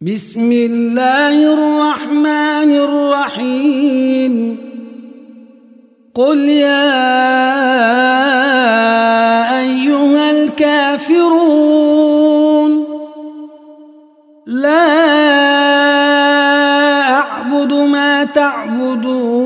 بسم الله الرحمن الرحيم. قل يا أيها الكافرون لا أعبد ما تعبدون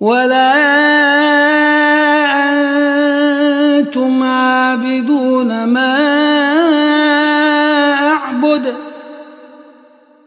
ولا أنتم عابدون ما